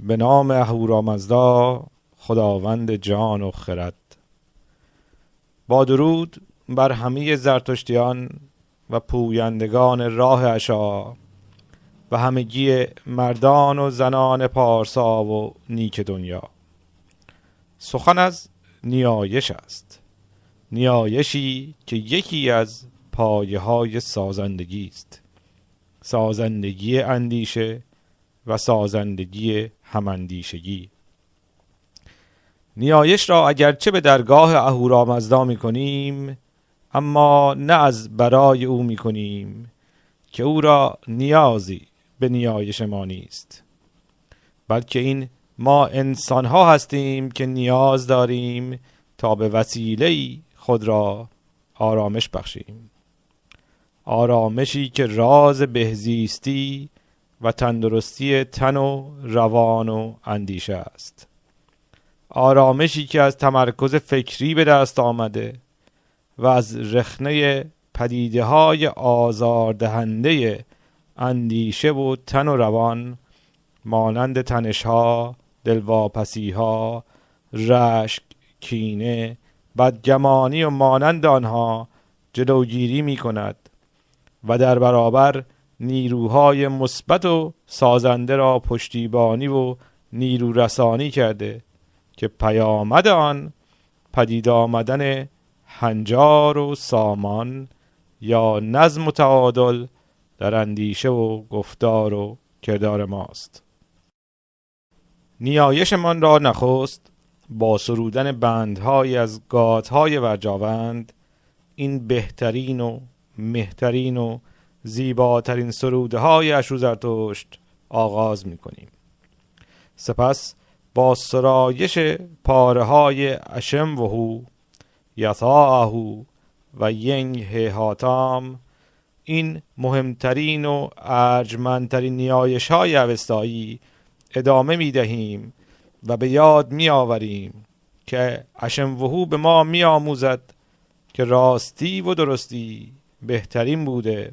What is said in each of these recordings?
به نام اهورامزدا خداوند جان و خرد. با درود بر همه زرتشتیان و پویندگان راه اشا و همگی مردان و زنان پارسا و نیک دنیا. سخن از نیایش است. نیایشی که یکی از پایه های سازندگی است. سازندگی اندیشه و سازندگی هماندیشگی. نیایش را اگرچه به درگاه اهورامزدا می کنیم اما نه از برای او می کنیم که او را نیازی به نیایش ما نیست. بلکه این ما انسان ها هستیم که نیاز داریم تا به وسیله خود را آرامش بخشیم. آرامشی که راز بهزیستی و تندرستی تن و روان و اندیشه است. آرامشی که از تمرکز فکری به دست آمده و از رخنه پدیده های آزاردهنده اندیشه و تن و روان مانند تنشها، دلواپسیها، رشک، کینه، بدگمانی و مانند آنها جلوگیری می کند و در برابر نیروهای مثبت و سازنده را پشتیبانی و نیرو رسانی کرده که پیامد آن پدید آمدن هنجار و سامان یا نظم و تعادل در اندیشه و گفتار و کردار ماست. نیایشمان را نخست با سرودن بندهایی از گاتهای ورجاوند این بهترین و مهترین و زیباترین سروده های آغاز می کنیم سپس با سرایش پاره های اشم وهو یثاهو و ینگ هاتام این مهمترین و ارجمندترین نیایش های اوستایی ادامه می دهیم و به یاد می آوریم که اشم وهو به ما می آموزد که راستی و درستی بهترین بوده.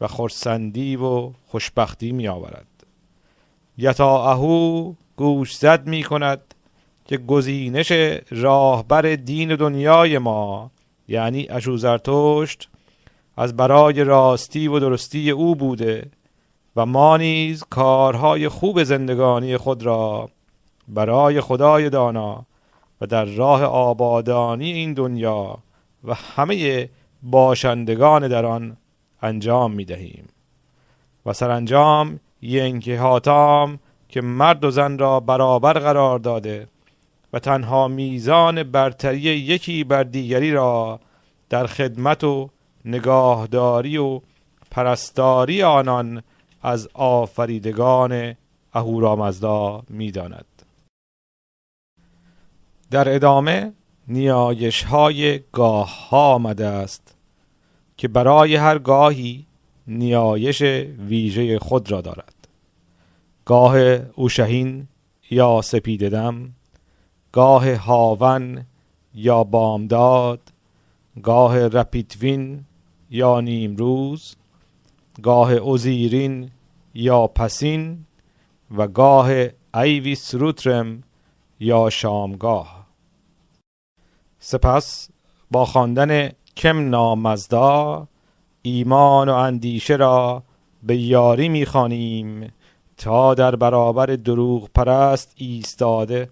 و خرسندی و خوشبختی می آورد اهو گوش زد می کند که گزینش راهبر دین دنیای ما یعنی اشوزرتشت از برای راستی و درستی او بوده و ما نیز کارهای خوب زندگانی خود را برای خدای دانا و در راه آبادانی این دنیا و همه باشندگان در آن انجام می دهیم و سرانجام هاتام که مرد و زن را برابر قرار داده و تنها میزان برتری یکی بر دیگری را در خدمت و نگاهداری و پرستاری آنان از آفریدگان اهورامزدا می‌داند. در ادامه نیایش های گاه ها آمده است. که برای هر گاهی نیایش ویژه خود را دارد. گاه اوشهین یا سپیددم گاه هاون یا بامداد گاه رپیتوین یا نیمروز گاه اوزیرین یا پسین و گاه ایوی سروترم یا شامگاه. سپس با خواندن کم نامزدا ایمان و اندیشه را به یاری می‌خوانیم تا در برابر دروغ پرست ایستاده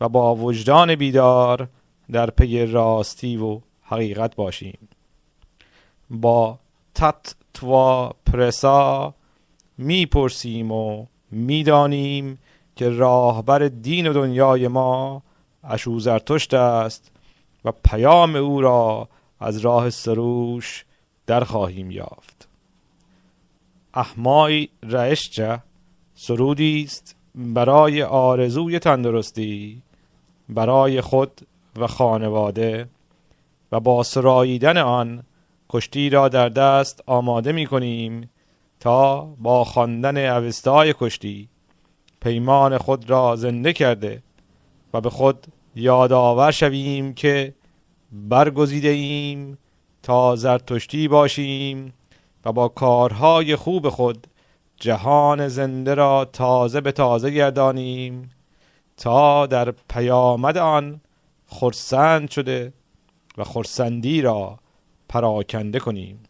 و با وجدان بیدار در پی راستی و حقیقت باشیم. با تت توا پرسا می‌پرسیم و می‌دانیم که راهبر دین و دنیای ما اشوزرتشت است و پیام او را از راه سروش در خواهیم یافت. احمای رشجه سرودی است برای آرزوی تندرستی برای خود و خانواده و با سراییدن آن کشتی را در دست آماده می کنیم تا با خواندن اوستای کشتی پیمان خود را زنده کرده و به خود یادآور شویم که برگزیده ایم تا زرتشتی باشیم و با کارهای خوب خود جهان زنده را تازه به تازه گردانیم تا در پیامد آن خرسند شده و خرسندی را پراکنده کنیم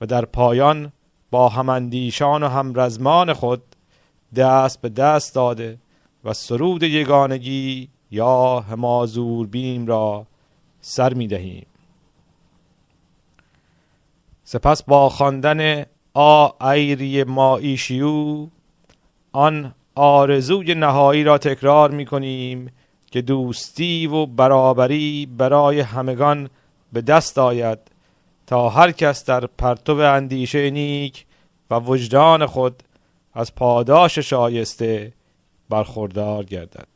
و در پایان با هماندیشان و همرزمان خود دست به دست داده و سرود یگانگی یا همازور بیم را سر می دهیم. سپس با خواندن آ ایری ما ایشیو آن آرزوی نهایی را تکرار می کنیم که دوستی و برابری برای همگان به دست آید تا هر کس در پرتو اندیشه نیک و وجدان خود از پاداش شایسته برخوردار گردد.